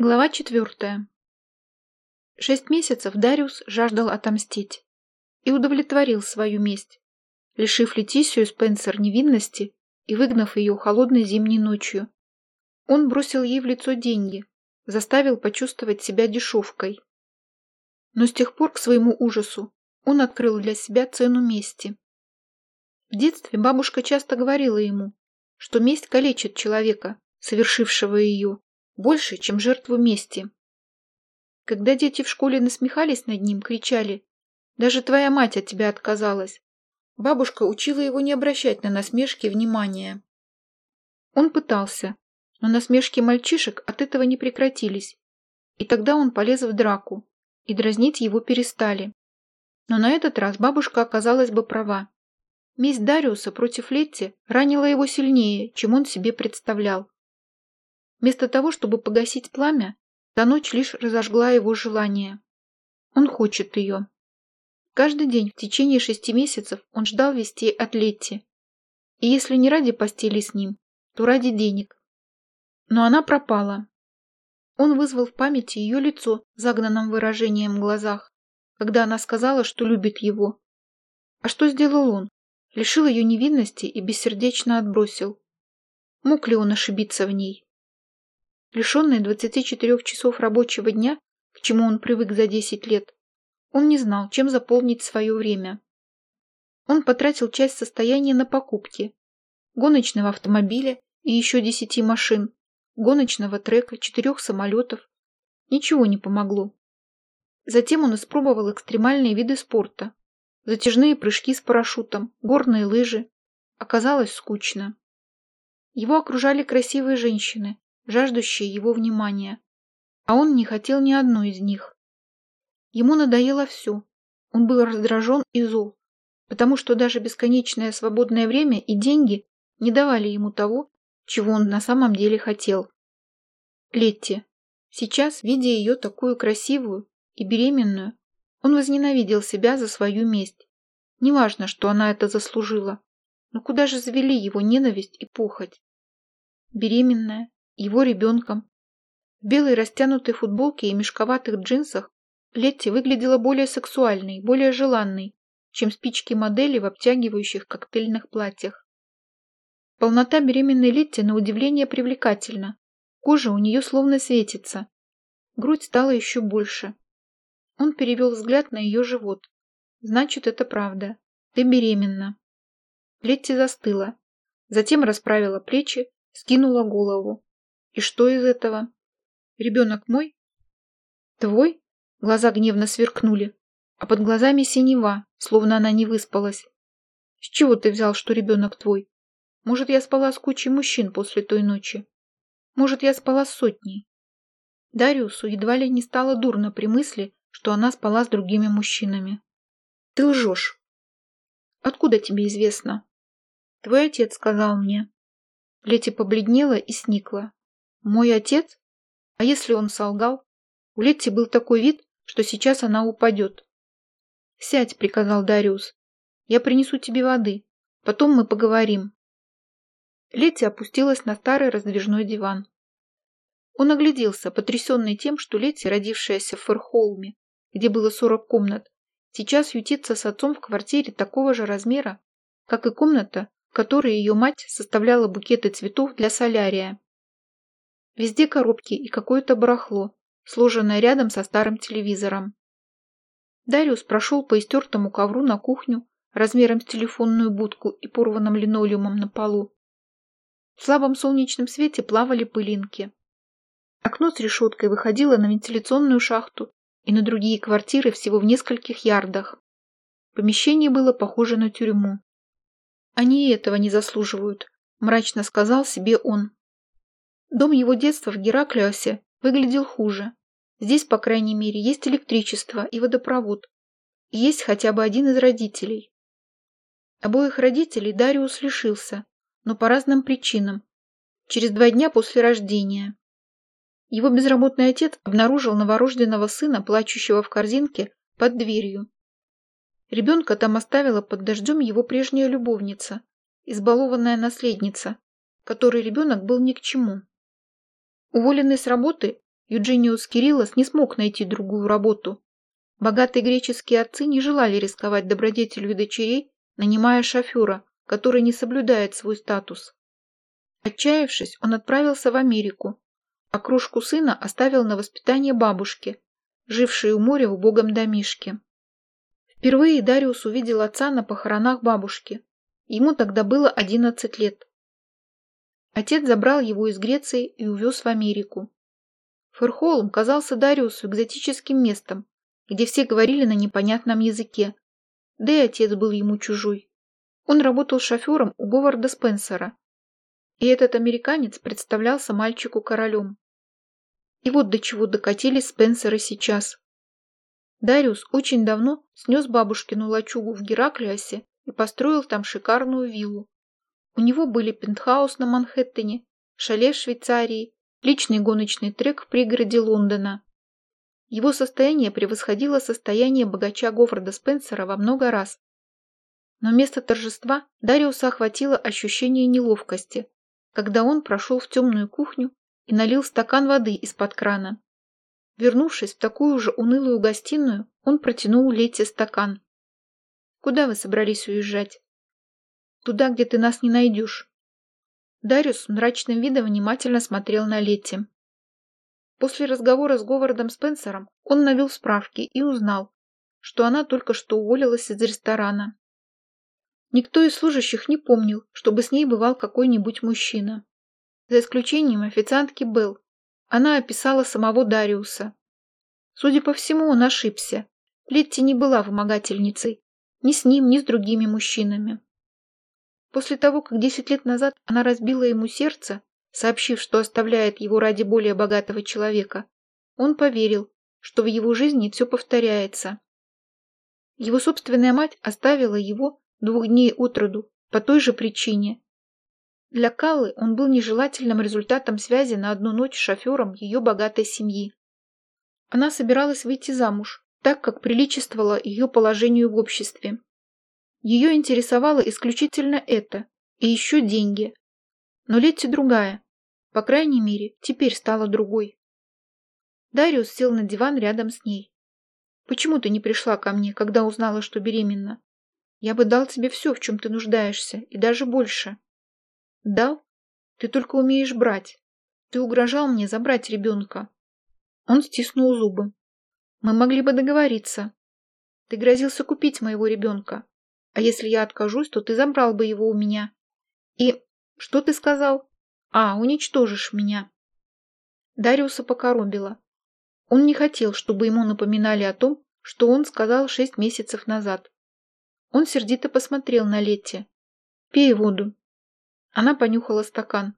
Глава четвертая. Шесть месяцев Дариус жаждал отомстить и удовлетворил свою месть, лишив Летисию Спенсер невинности и выгнав ее холодной зимней ночью. Он бросил ей в лицо деньги, заставил почувствовать себя дешевкой. Но с тех пор, к своему ужасу, он открыл для себя цену мести. В детстве бабушка часто говорила ему, что месть калечит человека, совершившего ее, больше, чем жертву мести. Когда дети в школе насмехались над ним, кричали «Даже твоя мать от тебя отказалась!» Бабушка учила его не обращать на насмешки внимания. Он пытался, но насмешки мальчишек от этого не прекратились, и тогда он полез в драку, и дразнить его перестали. Но на этот раз бабушка оказалась бы права. Месть Дариуса против Летти ранила его сильнее, чем он себе представлял. Вместо того, чтобы погасить пламя, та ночь лишь разожгла его желание. Он хочет ее. Каждый день в течение шести месяцев он ждал вестей от Летти. И если не ради постели с ним, то ради денег. Но она пропала. Он вызвал в памяти ее лицо загнанным выражением в глазах, когда она сказала, что любит его. А что сделал он? Лишил ее невинности и бессердечно отбросил. Мог ли он ошибиться в ней? Лишенный 24 часов рабочего дня, к чему он привык за 10 лет, он не знал, чем заполнить свое время. Он потратил часть состояния на покупки. Гоночного автомобиля и еще 10 машин, гоночного трека, четырех самолетов. Ничего не помогло. Затем он испробовал экстремальные виды спорта. Затяжные прыжки с парашютом, горные лыжи. Оказалось скучно. Его окружали красивые женщины, жаждущие его внимания, а он не хотел ни одной из них. Ему надоело все. Он был раздражен и зол, потому что даже бесконечное свободное время и деньги не давали ему того, чего он на самом деле хотел. Летти. Сейчас, видя ее такую красивую и беременную, он возненавидел себя за свою месть. Неважно, что она это заслужила, но куда же завели его ненависть и похоть? Беременная, его ребенком. В белой растянутой футболке и мешковатых джинсах Летти выглядела более сексуальной, более желанной, чем спички модели в обтягивающих коктейльных платьях. Полнота беременной Летти на удивление привлекательна. Кожа у нее словно светится. Грудь стала еще больше. Он перевел взгляд на ее живот. Значит, это правда. Ты беременна. Летти застыла. Затем расправила плечи, скинула голову. И что из этого? Ребенок мой? Твой? Глаза гневно сверкнули, а под глазами синева, словно она не выспалась. С чего ты взял, что ребенок твой? Может, я спала с кучей мужчин после той ночи? Может, я спала с сотней? Дариусу едва ли не стало дурно при мысли, что она спала с другими мужчинами. Ты лжешь. Откуда тебе известно? Твой отец сказал мне. Лети побледнела и сникла. Мой отец? А если он солгал? У Летти был такой вид, что сейчас она упадет. «Сядь», — приказал Дариус. «Я принесу тебе воды. Потом мы поговорим». Летти опустилась на старый раздвижной диван. Он огляделся, потрясенный тем, что Летти, родившаяся в Ферхолме, где было сорок комнат, сейчас ютится с отцом в квартире такого же размера, как и комната, в которой ее мать составляла букеты цветов для солярия. Везде коробки и какое-то барахло, сложенное рядом со старым телевизором. Дариус прошел по истертому ковру на кухню размером с телефонную будку и порванным линолеумом на полу. В слабом солнечном свете плавали пылинки. Окно с решеткой выходило на вентиляционную шахту и на другие квартиры всего в нескольких ярдах. Помещение было похоже на тюрьму. Они этого не заслуживают, мрачно сказал себе он. Дом его детства в Гераклиосе выглядел хуже. Здесь, по крайней мере, есть электричество и водопровод. Есть хотя бы один из родителей. Обоих родителей Дариус лишился, но по разным причинам. Через два дня после рождения. Его безработный отец обнаружил новорожденного сына, плачущего в корзинке, под дверью. Ребенка там оставила под дождем его прежняя любовница, избалованная наследница, которой ребенок был ни к чему. Уволенный с работы, Юджиниус Кириллос не смог найти другую работу. Богатые греческие отцы не желали рисковать добродетелью дочерей, нанимая шофера, который не соблюдает свой статус. Отчаявшись, он отправился в Америку, а кружку сына оставил на воспитание бабушки, жившей у моря в убогом домишке. Впервые Дариус увидел отца на похоронах бабушки. Ему тогда было 11 лет. Отец забрал его из Греции и увез в Америку. Ферхолм казался Дариусу экзотическим местом, где все говорили на непонятном языке. Да и отец был ему чужой. Он работал шофером у Говарда Спенсера. И этот американец представлялся мальчику королем. И вот до чего докатились Спенсеры сейчас. Дариус очень давно снес бабушкину лачугу в Гераклиосе и построил там шикарную виллу. У него были пентхаус на Манхэттене, шале в Швейцарии личный гоночный трек в пригороде Лондона. Его состояние превосходило состояние богача Говарда Спенсера во много раз. Но вместо торжества Дариуса охватило ощущение неловкости, когда он прошел в темную кухню и налил стакан воды из-под крана. Вернувшись в такую же унылую гостиную, он протянул Лете стакан. «Куда вы собрались уезжать?» «Туда, где ты нас не найдешь. Дариус с мрачным видом внимательно смотрел на Летти. После разговора с Говардом Спенсером он навел справки и узнал, что она только что уволилась из ресторана. Никто из служащих не помнил, чтобы с ней бывал какой-нибудь мужчина. За исключением официантки Белл. Она описала самого Дариуса. Судя по всему, он ошибся. Летти не была вымогательницей. Ни с ним, ни с другими мужчинами. После того, как десять лет назад она разбила ему сердце, сообщив, что оставляет его ради более богатого человека, он поверил, что в его жизни все повторяется. Его собственная мать оставила его двух дней от роду по той же причине. Для Каллы он был нежелательным результатом связи на одну ночь с шофером ее богатой семьи. Она собиралась выйти замуж, так как приличествовала ее положению в обществе. Ее интересовало исключительно это, и еще деньги. Но Летти другая. По крайней мере, теперь стала другой. Дариус сел на диван рядом с ней. «Почему ты не пришла ко мне, когда узнала, что беременна? Я бы дал тебе все, в чем ты нуждаешься, и даже больше». «Дал? Ты только умеешь брать. Ты угрожал мне забрать ребенка». Он стиснул зубы. «Мы могли бы договориться. Ты грозился купить моего ребенка. А если я откажусь, то ты забрал бы его у меня. И что ты сказал? А, уничтожишь меня. Дариуса покоробило. Он не хотел, чтобы ему напоминали о том, что он сказал шесть месяцев назад. Он сердито посмотрел на Летти. «Пей воду». Она понюхала стакан.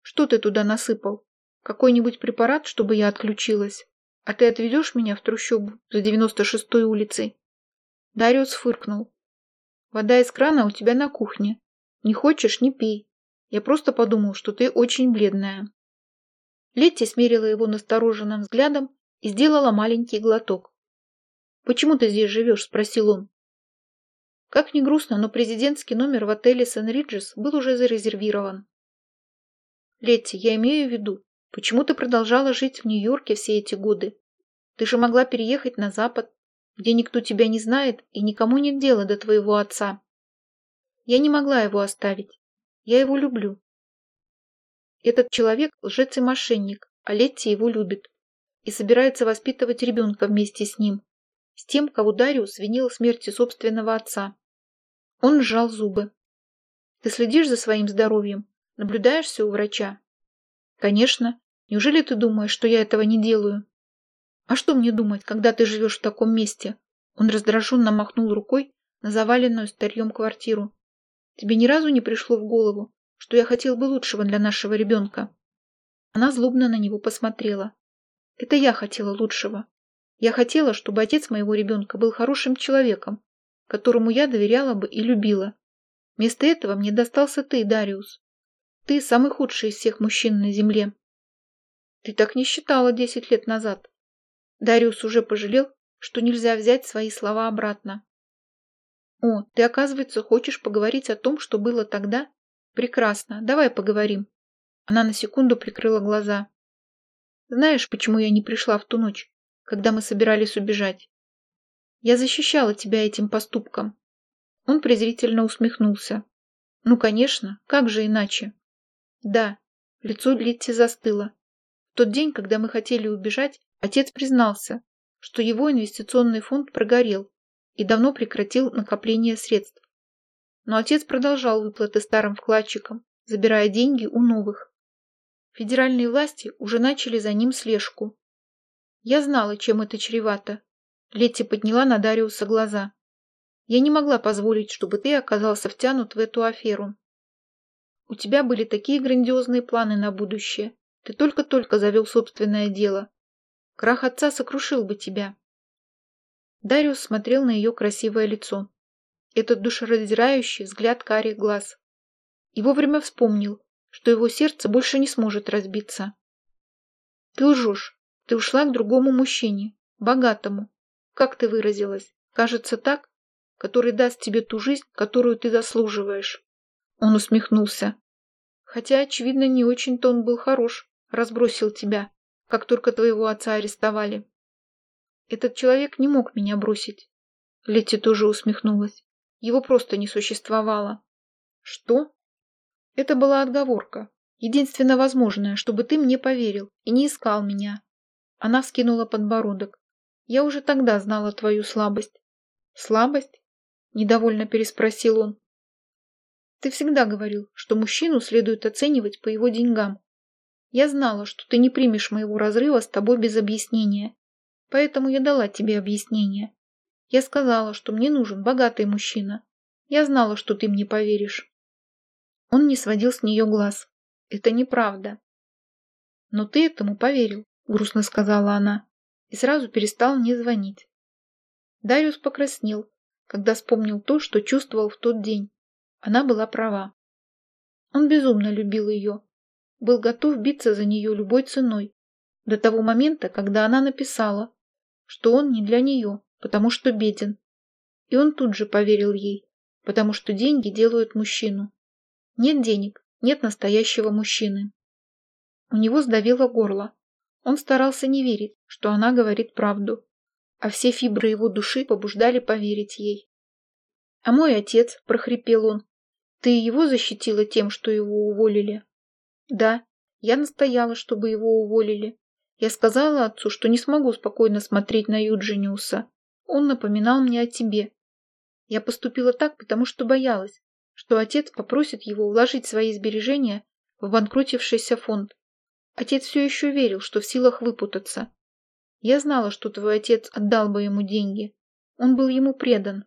«Что ты туда насыпал? Какой-нибудь препарат, чтобы я отключилась? А ты отведешь меня в трущобу за девяносто шестой улицей?» Дариус фыркнул. Вода из крана у тебя на кухне. Не хочешь – не пей. Я просто подумал, что ты очень бледная». Летти смерила его настороженным взглядом и сделала маленький глоток. «Почему ты здесь живешь?» – спросил он. Как ни грустно, но президентский номер в отеле Сен-Риджес был уже зарезервирован. «Летти, я имею в виду, почему ты продолжала жить в Нью-Йорке все эти годы? Ты же могла переехать на Запад, где никто тебя не знает и никому нет дела до твоего отца. Я не могла его оставить. Я его люблю. Этот человек – лжец и мошенник, а Летти его любит и собирается воспитывать ребенка вместе с ним, с тем, кого Дариус винил в смерти собственного отца. Он сжал зубы. Ты следишь за своим здоровьем? Наблюдаешься у врача? Конечно. Неужели ты думаешь, что я этого не делаю? «А что мне думать, когда ты живешь в таком месте?» Он раздраженно махнул рукой на заваленную старьем квартиру. «Тебе ни разу не пришло в голову, что я хотел бы лучшего для нашего ребенка?» Она злобно на него посмотрела. «Это я хотела лучшего. Я хотела, чтобы отец моего ребенка был хорошим человеком, которому я доверяла бы и любила. Вместо этого мне достался ты, Дариус. Ты самый худший из всех мужчин на земле. Ты так не считала десять лет назад. Дариус уже пожалел, что нельзя взять свои слова обратно. «О, ты, оказывается, хочешь поговорить о том, что было тогда? Прекрасно, давай поговорим». Она на секунду прикрыла глаза. Знаешь, почему я не пришла в ту ночь, когда мы собирались убежать? Я защищала тебя этим поступком. Он презрительно усмехнулся. Ну, конечно, как же иначе? Да, лицо Литти застыло. В тот день, когда мы хотели убежать, отец признался, что его инвестиционный фонд прогорел и давно прекратил накопление средств. Но отец продолжал выплаты старым вкладчикам, забирая деньги у новых. Федеральные власти уже начали за ним слежку. Я знала, чем это чревато. Летти подняла на Дариуса глаза. Я не могла позволить, чтобы ты оказался втянут в эту аферу. У тебя были такие грандиозные планы на будущее. Ты только-только завел собственное дело. Крах отца сокрушил бы тебя. Дариус смотрел на ее красивое лицо. Этот душераздирающий взгляд карих глаз. И вовремя вспомнил, что его сердце больше не сможет разбиться. Ты лжешь. Ты ушла к другому мужчине, богатому. Как ты выразилась? Кажется так, который даст тебе ту жизнь, которую ты заслуживаешь. Он усмехнулся. Хотя, очевидно, не очень-то он был хорош, разбросил тебя как только твоего отца арестовали. Этот человек не мог меня бросить. Летти тоже усмехнулась. Его просто не существовало. Что? Это была отговорка. Единственно возможное, чтобы ты мне поверил и не искал меня. Она вскинула подбородок. Я уже тогда знала твою слабость. Слабость? Недовольно переспросил он. Ты всегда говорил, что мужчину следует оценивать по его деньгам. Я знала, что ты не примешь моего разрыва с тобой без объяснения. Поэтому я дала тебе объяснение. Я сказала, что мне нужен богатый мужчина. Я знала, что ты мне поверишь. Он не сводил с нее глаз. Это неправда. Но ты этому поверил, грустно сказала она, и сразу перестал мне звонить. Дариус покраснел, когда вспомнил то, что чувствовал в тот день. Она была права. Он безумно любил ее, был готов биться за нее любой ценой, до того момента, когда она написала, что он не для нее, потому что беден. И он тут же поверил ей, потому что деньги делают мужчину. Нет денег, нет настоящего мужчины. У него сдавило горло. Он старался не верить, что она говорит правду, а все фибры его души побуждали поверить ей. «А мой отец», — прохрипел он, — «ты его защитила тем, что его уволили?» Да, я настояла, чтобы его уволили. Я сказала отцу, что не смогу спокойно смотреть на Юджиниуса. Он напоминал мне о тебе. Я поступила так, потому что боялась, что отец попросит его вложить свои сбережения в банкротившийся фонд. Отец все еще верил, что в силах выпутаться. Я знала, что твой отец отдал бы ему деньги. Он был ему предан.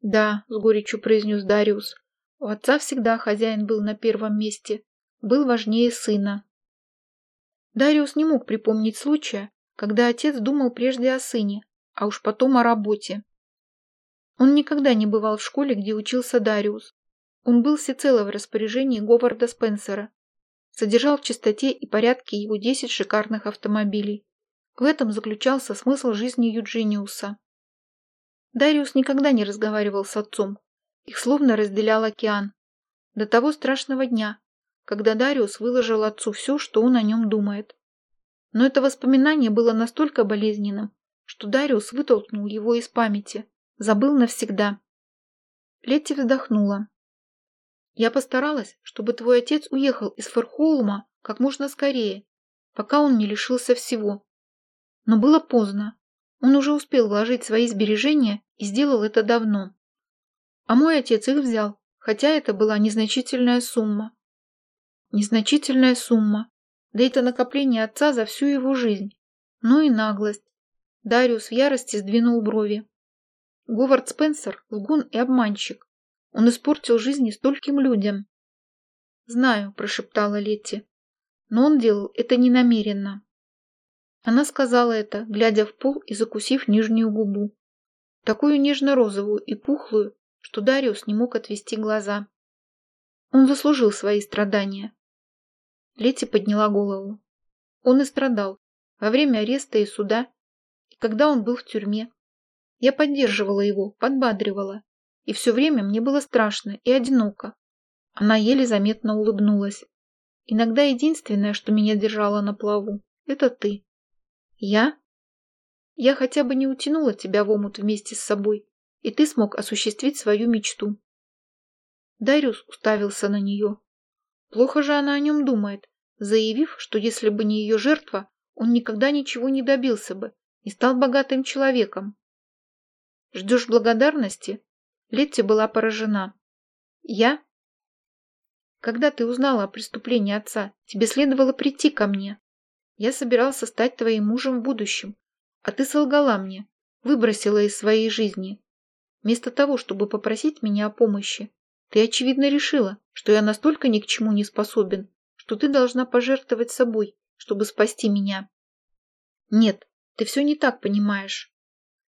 Да, с горечью произнес Дариус. У отца всегда хозяин был на первом месте был важнее сына. Дариус не мог припомнить случая, когда отец думал прежде о сыне, а уж потом о работе. Он никогда не бывал в школе, где учился Дариус. Он был всецело в распоряжении Говарда Спенсера. Содержал в чистоте и порядке его десять шикарных автомобилей. В этом заключался смысл жизни Юджиниуса. Дариус никогда не разговаривал с отцом. Их словно разделял океан. До того страшного дня, когда Дариус выложил отцу все, что он о нем думает. Но это воспоминание было настолько болезненным, что Дариус вытолкнул его из памяти, забыл навсегда. Летти вздохнула. «Я постаралась, чтобы твой отец уехал из Ферхолма как можно скорее, пока он не лишился всего. Но было поздно. Он уже успел вложить свои сбережения и сделал это давно. А мой отец их взял, хотя это была незначительная сумма. Незначительная сумма. Да это накопление отца за всю его жизнь. Ну и наглость. Дариус в ярости сдвинул брови. Говард Спенсер – лгун и обманщик. Он испортил жизни стольким людям. «Знаю», – прошептала Летти. «Но он делал это ненамеренно». Она сказала это, глядя в пол и закусив нижнюю губу. Такую нежно-розовую и пухлую, что Дариус не мог отвести глаза. Он заслужил свои страдания. Лети подняла голову. Он и страдал. Во время ареста и суда, и когда он был в тюрьме. Я поддерживала его, подбадривала. И все время мне было страшно и одиноко. Она еле заметно улыбнулась. Иногда единственное, что меня держало на плаву, это ты. Я? Я хотя бы не утянула тебя в омут вместе с собой, и ты смог осуществить свою мечту. Дариус уставился на нее. Плохо же она о нем думает, заявив, что если бы не ее жертва, он никогда ничего не добился бы, не стал богатым человеком. Ждешь благодарности? Летти была поражена. Я? Когда ты узнала о преступлении отца, тебе следовало прийти ко мне. Я собирался стать твоим мужем в будущем, а ты солгала мне, выбросила из своей жизни. Вместо того, чтобы попросить меня о помощи, ты, очевидно, решила, что я настолько ни к чему не способен, что ты должна пожертвовать собой, чтобы спасти меня. Нет, ты все не так понимаешь.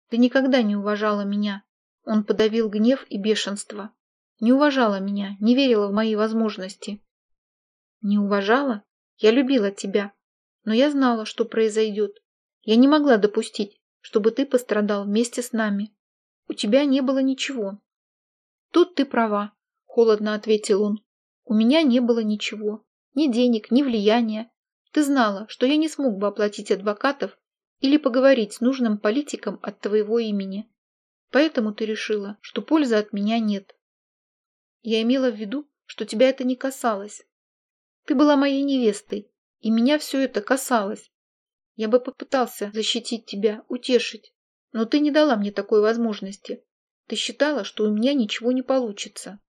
Ты никогда не уважала меня. Он подавил гнев и бешенство. Не уважала меня, не верила в мои возможности. Не уважала? Я любила тебя. Но я знала, что произойдет. Я не могла допустить, чтобы ты пострадал вместе с нами. У тебя не было ничего. Тут ты права, холодно ответил он. У меня не было ничего. Ни денег, ни влияния. Ты знала, что я не смог бы оплатить адвокатов или поговорить с нужным политиком от твоего имени. Поэтому ты решила, что пользы от меня нет. Я имела в виду, что тебя это не касалось. Ты была моей невестой, и меня все это касалось. Я бы попытался защитить тебя, утешить, но ты не дала мне такой возможности. Ты считала, что у меня ничего не получится.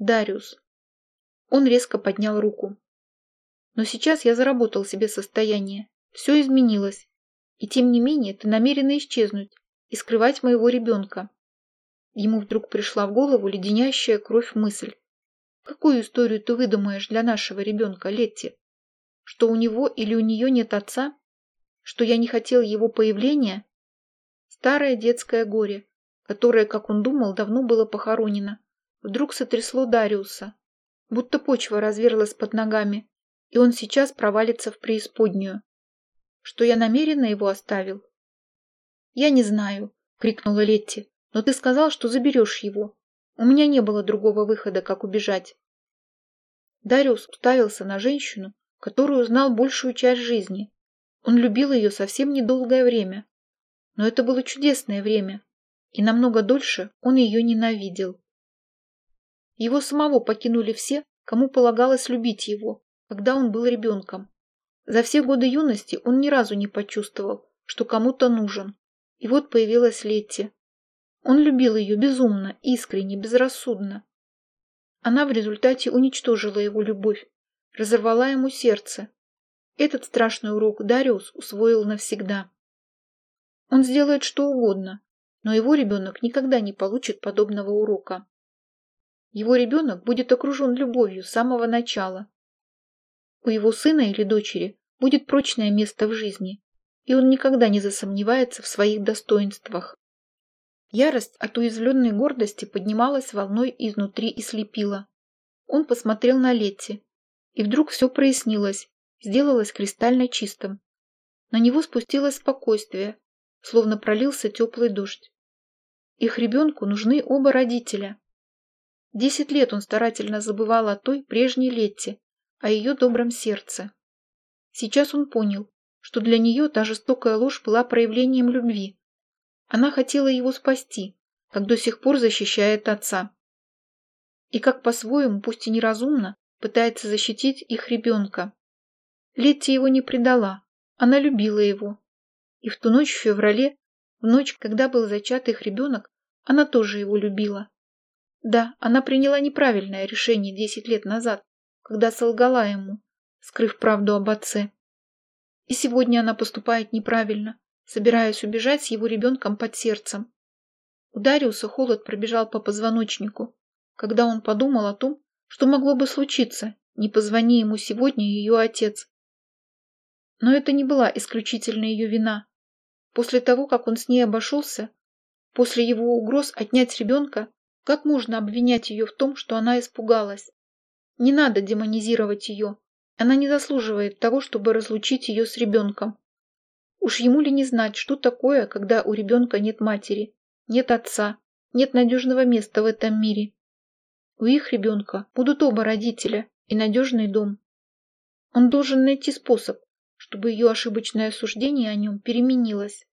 Дариус. Он резко поднял руку. Но сейчас я заработал себе состояние. Все изменилось. И тем не менее ты намерена исчезнуть и скрывать моего ребенка. Ему вдруг пришла в голову леденящая кровь мысль. Какую историю ты выдумаешь для нашего ребенка, Летти? Что у него или у нее нет отца? Что я не хотел его появления? Старое детское горе, которое, как он думал, давно было похоронено, вдруг сотрясло Дариуса, будто почва разверлась под ногами, и он сейчас провалится в преисподнюю что я намеренно его оставил. «Я не знаю», — крикнула Летти, — «но ты сказал, что заберешь его. У меня не было другого выхода, как убежать». Дариус уставился на женщину, которую знал большую часть жизни. Он любил ее совсем недолгое время. Но это было чудесное время, и намного дольше он ее ненавидел. Его самого покинули все, кому полагалось любить его, когда он был ребенком. За все годы юности он ни разу не почувствовал, что кому-то нужен. И вот появилась Летти. Он любил ее безумно, искренне, безрассудно. Она в результате уничтожила его любовь, разорвала ему сердце. Этот страшный урок Дариус усвоил навсегда. Он сделает что угодно, но его ребенок никогда не получит подобного урока. Его ребенок будет окружен любовью с самого начала. У его сына или дочери будет прочное место в жизни, и он никогда не засомневается в своих достоинствах. Ярость от уязвленной гордости поднималась волной изнутри и слепила. Он посмотрел на Летти, и вдруг все прояснилось, сделалось кристально чистым. На него спустилось спокойствие, словно пролился теплый дождь. Их ребенку нужны оба родителя. Десять лет он старательно забывал о той прежней Летте, о ее добром сердце. Сейчас он понял, что для нее та жестокая ложь была проявлением любви. Она хотела его спасти, как до сих пор защищает отца. И как по-своему, пусть и неразумно, пытается защитить их ребенка. Летти его не предала, она любила его. И в ту ночь в феврале, в ночь, когда был зачат их ребенок, она тоже его любила. Да, она приняла неправильное решение десять лет назад, когда солгала ему, скрыв правду об отце. И сегодня она поступает неправильно, собираясь убежать с его ребенком под сердцем. У Дариуса холод пробежал по позвоночнику, когда он подумал о том, что могло бы случиться, не позвони ему сегодня ее отец. Но это не была исключительно ее вина. После того, как он с ней обошелся, после его угроз отнять ребенка, как можно обвинять ее в том, что она испугалась? Не надо демонизировать ее. Она не заслуживает того, чтобы разлучить ее с ребенком. Уж ему ли не знать, что такое, когда у ребенка нет матери, нет отца, нет надежного места в этом мире. У их ребенка будут оба родителя и надежный дом. Он должен найти способ, чтобы ее ошибочное суждение о нем переменилось.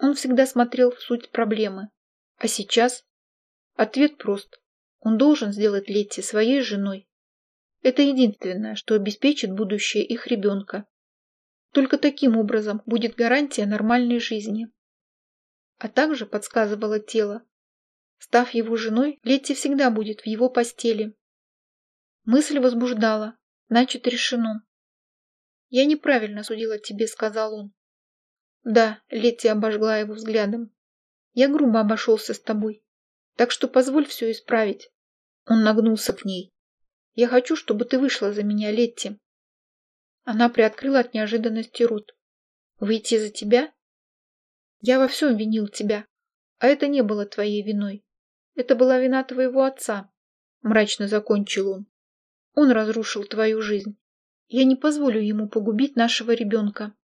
Он всегда смотрел в суть проблемы. А сейчас? Ответ прост. Он должен сделать Летти своей женой. Это единственное, что обеспечит будущее их ребенка. Только таким образом будет гарантия нормальной жизни. А также подсказывало тело. Став его женой, Летти всегда будет в его постели. Мысль возбуждала. Значит, решено. «Я неправильно судила тебе», — сказал он. «Да», — Летти обожгла его взглядом. «Я грубо обошелся с тобой. Так что позволь все исправить». Он нагнулся к ней. «Я хочу, чтобы ты вышла за меня, Летти». Она приоткрыла от неожиданности рот. «Выйти за тебя?» «Я во всем винил тебя, а это не было твоей виной. Это была вина твоего отца», — мрачно закончил он. «Он разрушил твою жизнь. Я не позволю ему погубить нашего ребенка».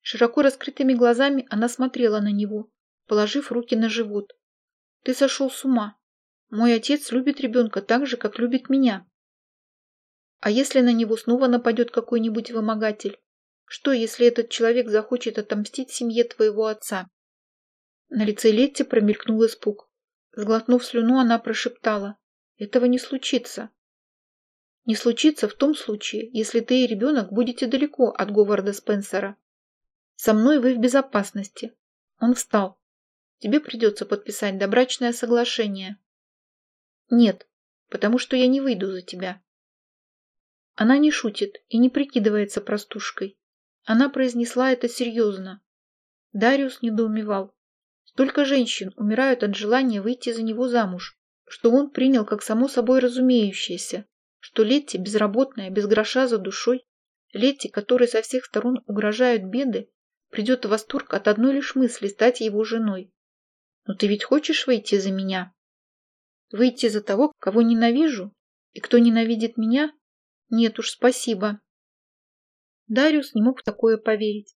Широко раскрытыми глазами она смотрела на него, положив руки на живот. «Ты сошел с ума. Мой отец любит ребенка так же, как любит меня. А если на него снова нападет какой-нибудь вымогатель? Что, если этот человек захочет отомстить семье твоего отца? На лице Летти промелькнул испуг. Сглотнув слюну, она прошептала. Этого не случится. Не случится в том случае, если ты и ребенок будете далеко от Говарда Спенсера. Со мной вы в безопасности. Он встал. Тебе придется подписать добрачное соглашение. Нет, потому что я не выйду за тебя. Она не шутит и не прикидывается простушкой. Она произнесла это серьезно. Дариус недоумевал. Столько женщин умирают от желания выйти за него замуж, что он принял как само собой разумеющееся, что Летти безработная, без гроша за душой, Летти, которой со всех сторон угрожают беды, придет в восторг от одной лишь мысли стать его женой. Но ты ведь хочешь выйти за меня? Выйти за того, кого ненавижу? И кто ненавидит меня? Нет уж, спасибо. Дариус не мог в такое поверить.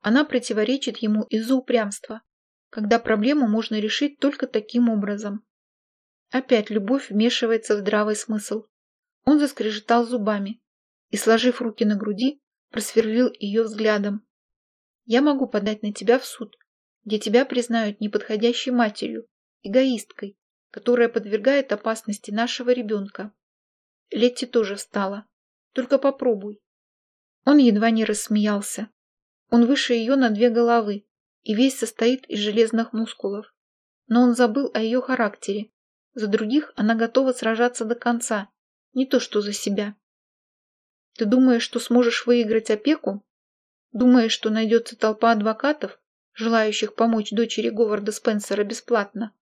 Она противоречит ему из-за упрямства, когда проблему можно решить только таким образом. Опять любовь вмешивается в здравый смысл. Он заскрежетал зубами и, сложив руки на груди, просверлил ее взглядом. «Я могу подать на тебя в суд, где тебя признают неподходящей матерью, эгоисткой, которая подвергает опасности нашего ребенка. Летти тоже встала. Только попробуй. Он едва не рассмеялся. Он выше ее на две головы и весь состоит из железных мускулов. Но он забыл о ее характере. За других она готова сражаться до конца, не то что за себя. Ты думаешь, что сможешь выиграть опеку? Думаешь, что найдется толпа адвокатов, желающих помочь дочери Говарда Спенсера бесплатно?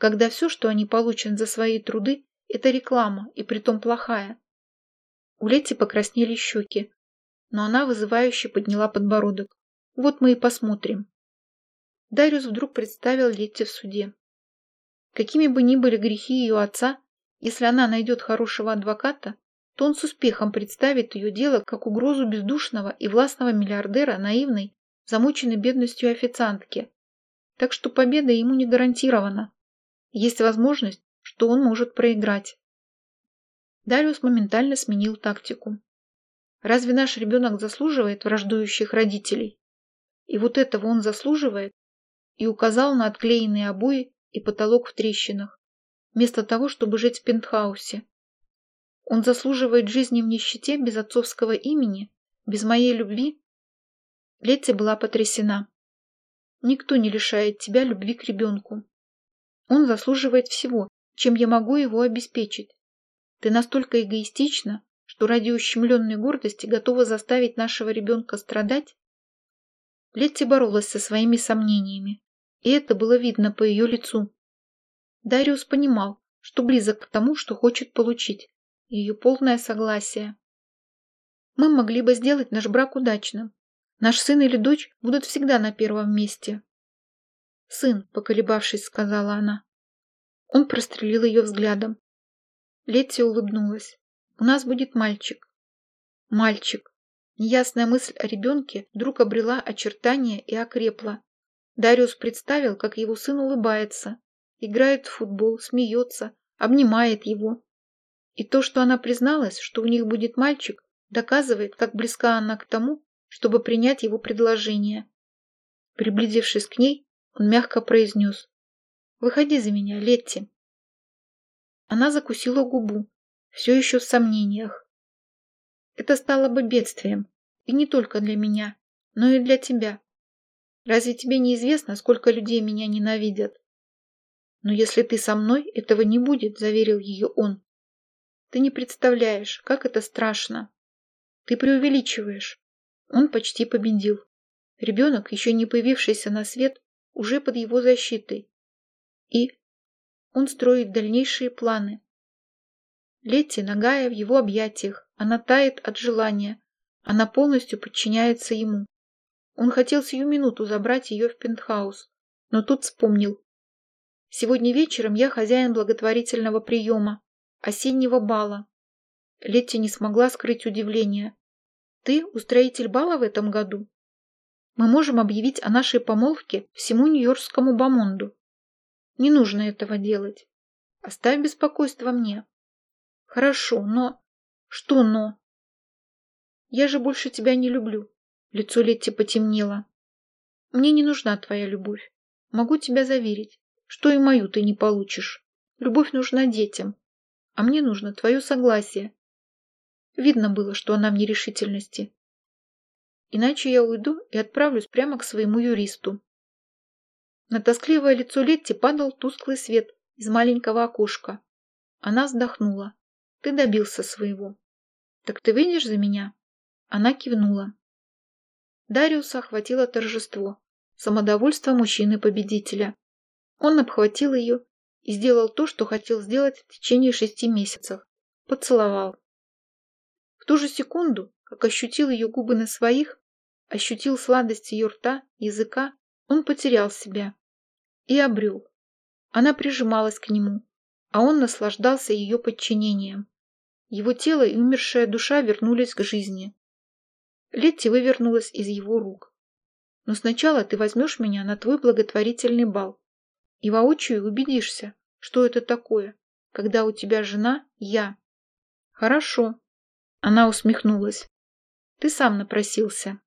когда все, что они получат за свои труды, это реклама, и притом плохая. У Летти покраснели щеки, но она вызывающе подняла подбородок. Вот мы и посмотрим. Дариус вдруг представил Летти в суде. Какими бы ни были грехи ее отца, если она найдет хорошего адвоката, то он с успехом представит ее дело как угрозу бездушного и властного миллиардера наивной, замученной бедностью официантки. Так что победа ему не гарантирована. Есть возможность, что он может проиграть. Дариус моментально сменил тактику. Разве наш ребенок заслуживает враждующих родителей? И вот этого он заслуживает? И указал на отклеенные обои и потолок в трещинах, вместо того, чтобы жить в пентхаусе. Он заслуживает жизни в нищете без отцовского имени, без моей любви? Летти была потрясена. Никто не лишает тебя любви к ребенку. Он заслуживает всего, чем я могу его обеспечить. Ты настолько эгоистична, что ради ущемленной гордости готова заставить нашего ребенка страдать? Летти боролась со своими сомнениями, и это было видно по ее лицу. Дариус понимал, что близок к тому, что хочет получить, ее полное согласие. Мы могли бы сделать наш брак удачным. Наш сын или дочь будут всегда на первом месте. «Сын», — поколебавшись, сказала она. Он прострелил ее взглядом. Летти улыбнулась. «У нас будет мальчик». «Мальчик». Неясная мысль о ребенке вдруг обрела очертания и окрепла. Дариус представил, как его сын улыбается, играет в футбол, смеется, обнимает его. И то, что она призналась, что у них будет мальчик, Доказывает, как близка она к тому, чтобы принять его предложение. Приблизившись к ней, он мягко произнес. «Выходи за меня, Летти». Она закусила губу, все еще в сомнениях. Это стало бы бедствием, и не только для меня, но и для тебя. Разве тебе не известно, сколько людей меня ненавидят? Но если ты со мной, этого не будет, заверил ее он. Ты не представляешь, как это страшно. Ты преувеличиваешь. Он почти победил. Ребенок, еще не появившийся на свет, уже под его защитой. И он строит дальнейшие планы. Летти нагая в его объятиях, она тает от желания, она полностью подчиняется ему. Он хотел сию минуту забрать ее в пентхаус, но тут вспомнил. Сегодня вечером я хозяин благотворительного приема, осеннего бала. Летти не смогла скрыть удивление. Ты устроитель бала в этом году? Мы можем объявить о нашей помолвке всему Нью-Йоркскому бомонду. Не нужно этого делать. Оставь беспокойство мне. Хорошо, но... Что но? Я же больше тебя не люблю. Лицо Летти потемнело. Мне не нужна твоя любовь. Могу тебя заверить, что и мою ты не получишь. Любовь нужна детям, а мне нужно твое согласие. Видно было, что она в нерешительности. Иначе я уйду и отправлюсь прямо к своему юристу. На тоскливое лицо Летти падал тусклый свет из маленького окошка. Она вздохнула. Ты добился своего. Так ты выйдешь за меня? Она кивнула. Дариуса охватило торжество, самодовольство мужчины-победителя. Он обхватил ее и сделал то, что хотел сделать в течение шести месяцев. Поцеловал. Ту же секунду, как ощутил ее губы на своих, ощутил сладость ее рта, языка, он потерял себя и обрел. Она прижималась к нему, а он наслаждался ее подчинением. Его тело и умершая душа вернулись к жизни. Летти вывернулась из его рук. «Но сначала ты возьмешь меня на твой благотворительный бал и воочию убедишься, что это такое, когда у тебя жена я». «Хорошо», — она усмехнулась. «Ты сам напросился».